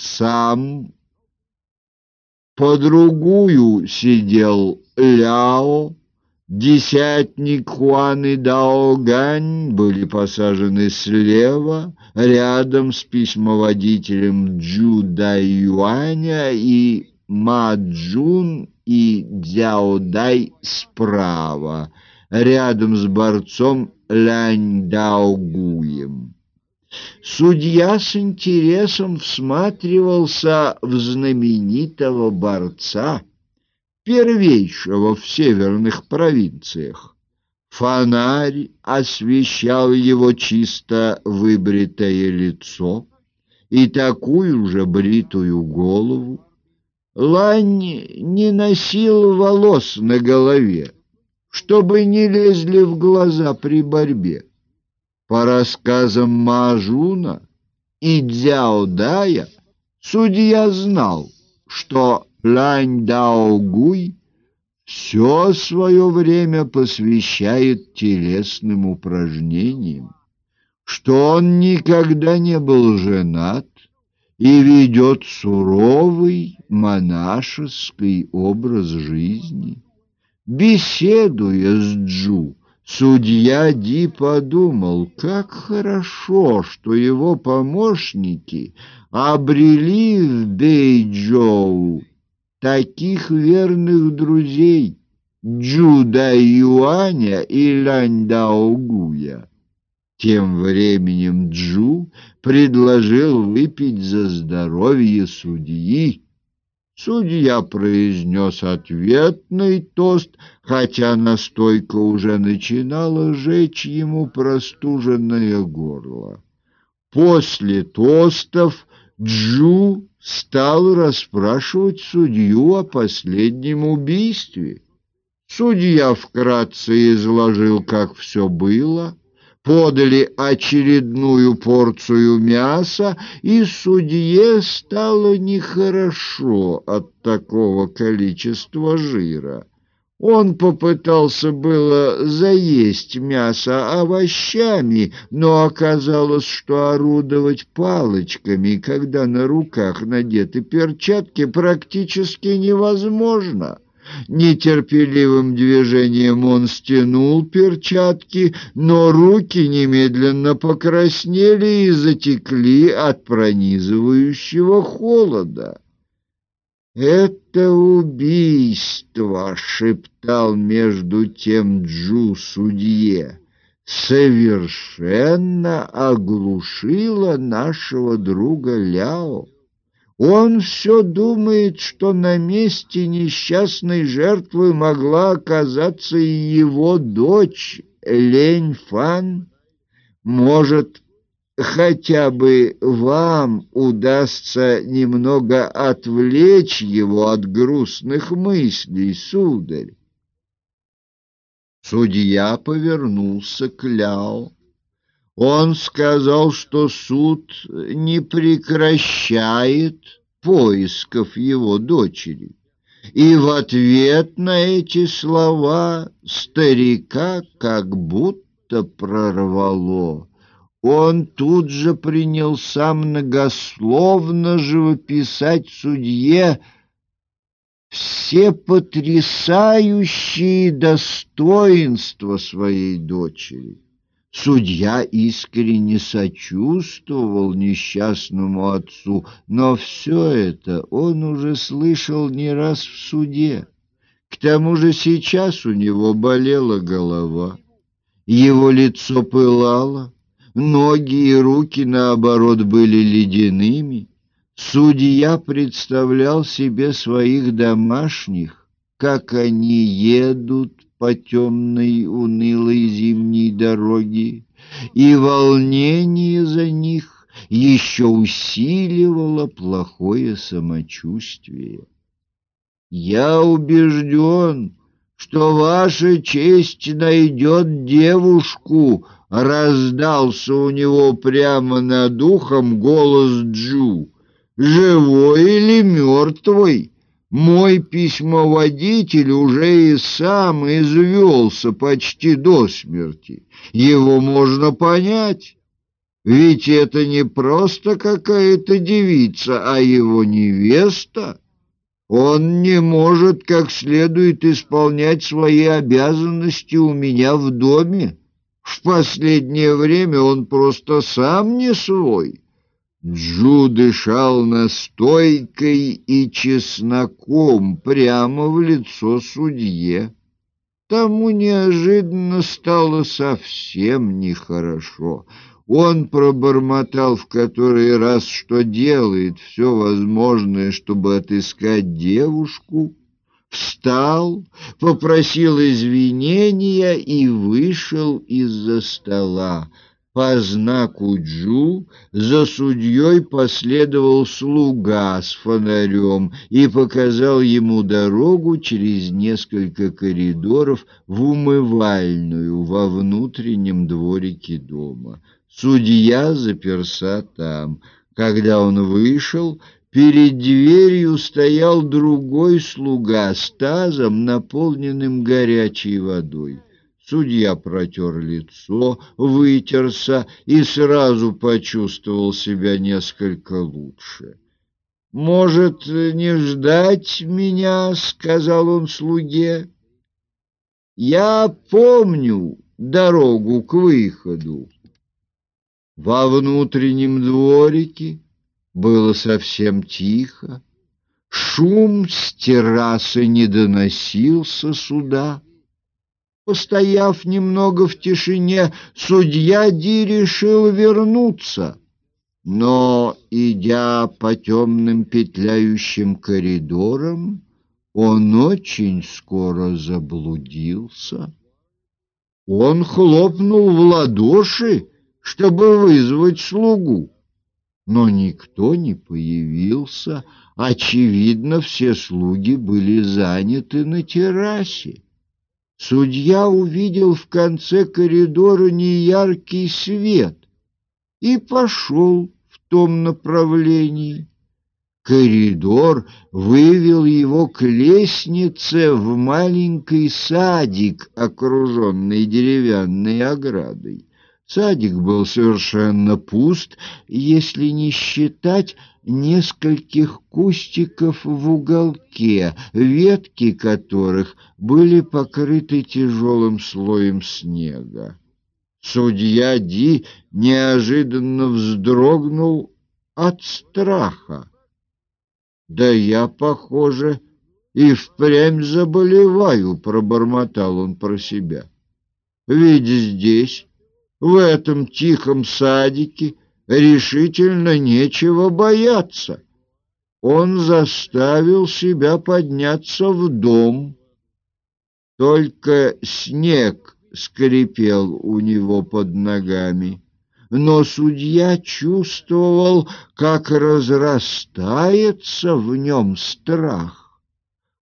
сам. По другую сидел Ляо, Десятник Хуан и Даогань были посажены слева, рядом с письмоводителем Джу Юаня и Ма Джун и Дзяодай справа, рядом с борцом Лянь Даогуем. Судья с интересом всматривался в знаменитого борца — первейшего в северных провинциях. Фонарь освещал его чисто выбритое лицо и такую же бритую голову. Лань не носил волос на голове, чтобы не лезли в глаза при борьбе. По рассказам Мажуна и Дзяодая судья знал, что Лань Дао Гуй все свое время посвящает телесным упражнениям, что он никогда не был женат и ведет суровый монашеский образ жизни. Беседуя с Джу, судья Ди подумал, как хорошо, что его помощники обрели в Бейджоу таких верных друзей Джуда Юаня и Ланьдао Гуя. Тем временем Джу предложил выпить за здоровье судьи. Судья произнес ответный тост, хотя настойка уже начинала жечь ему простуженное горло. После тостов Джу стал расспрашивать судью о последнем убийстве. Судья вкратце изложил, как все было, подали очередную порцию мяса, и судье стало нехорошо от такого количества жира. Он попытался было заесть мясо овощами, но оказалось, что орудовать палочками, когда на руках надеты перчатки, практически невозможно. Нетерпеливым движением он стянул перчатки, но руки немедленно покраснели и затекли от пронизывающего холода. «Это убийство!» — шептал между тем Джу судье. «Совершенно оглушило нашего друга Ляо. Он все думает, что на месте несчастной жертвы могла оказаться и его дочь Лень Фан. Может, хотя бы вам удастся немного отвлечь его от грустных мыслей, сударь. Судья повернулся к Ляо. Он сказал, что суд не прекращает поисков его дочери. И в ответ на эти слова старика как будто прорвало. Он тут же принялся многословно живописать судье все потрясающие достоинства своей дочери. Судья искренне сочувствовал несчастному отцу, но все это он уже слышал не раз в суде. К тому же сейчас у него болела голова, его лицо пылало, Ноги и руки, наоборот, были ледяными. Судья представлял себе своих домашних, как они едут по темной унылой зимней дороге, и волнение за них еще усиливало плохое самочувствие. «Я убежден, что ваша честь найдет девушку, раздался у него прямо над ухом голос Джу. «Живой или мертвый?» Мой письмоводитель уже и сам извелся почти до смерти. Его можно понять. Ведь это не просто какая-то девица, а его невеста. Он не может как следует исполнять свои обязанности у меня в доме. В последнее время он просто сам не свой. Джу дышал настойкой и чесноком прямо в лицо судье. Тому неожиданно стало совсем нехорошо. Он пробормотал в который раз, что делает все возможное, чтобы отыскать девушку, встал, попросил извинения и вышел из-за стола. По знаку Джу за судьей последовал слуга с фонарем и показал ему дорогу через несколько коридоров в умывальную во внутреннем дворике дома. Судья заперся там. Когда он вышел, перед дверью стоял другой слуга с тазом, наполненным горячей водой. Судья протер лицо, вытерся и сразу почувствовал себя несколько лучше. «Может, не ждать меня?» — сказал он слуге. «Я помню дорогу к выходу». Во внутреннем дворике было совсем тихо. Шум с террасы не доносился сюда. Постояв немного в тишине, судья Ди решил вернуться. Но, идя по темным петляющим коридорам, он очень скоро заблудился. Он хлопнул в ладоши, чтобы вызвать слугу, но никто не появился. Очевидно, все слуги были заняты на террасе. Судья увидел в конце коридора неяркий свет и пошел в том направлении. Коридор вывел его к лестнице в маленький садик, окруженный деревянной оградой. Садик был совершенно пуст, если не считать нескольких кустиков в уголке, ветки которых были покрыты тяжелым слоем снега. Судья Ди неожиданно вздрогнул от страха. «Да я, похоже, и впрямь заболеваю», — пробормотал он про себя. «Ведь здесь...» В этом тихом садике решительно нечего бояться. Он заставил себя подняться в дом. Только снег скрипел у него под ногами. Но судья чувствовал, как разрастается в нем страх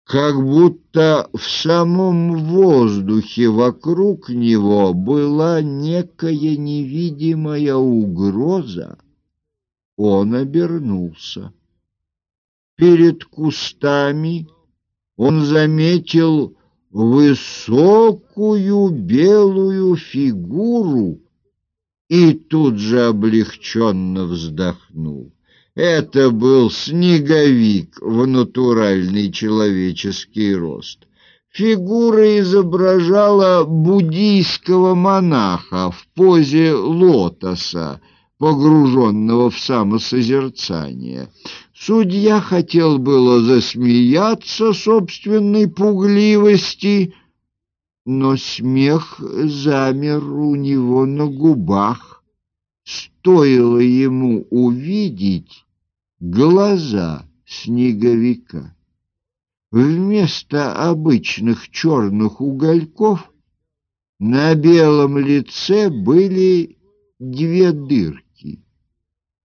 как будто в самом воздухе вокруг него была некая невидимая угроза. Он обернулся. Перед кустами он заметил высокую белую фигуру и тут же облегченно вздохнул. Это был снеговик в натуральный человеческий рост. Фигура изображала буддийского монаха в позе лотоса, погруженного в самосозерцание. Судья хотел было засмеяться собственной пугливости, но смех замер у него на губах. Стоило ему увидеть глаза снеговика. Вместо обычных черных угольков на белом лице были две дырки.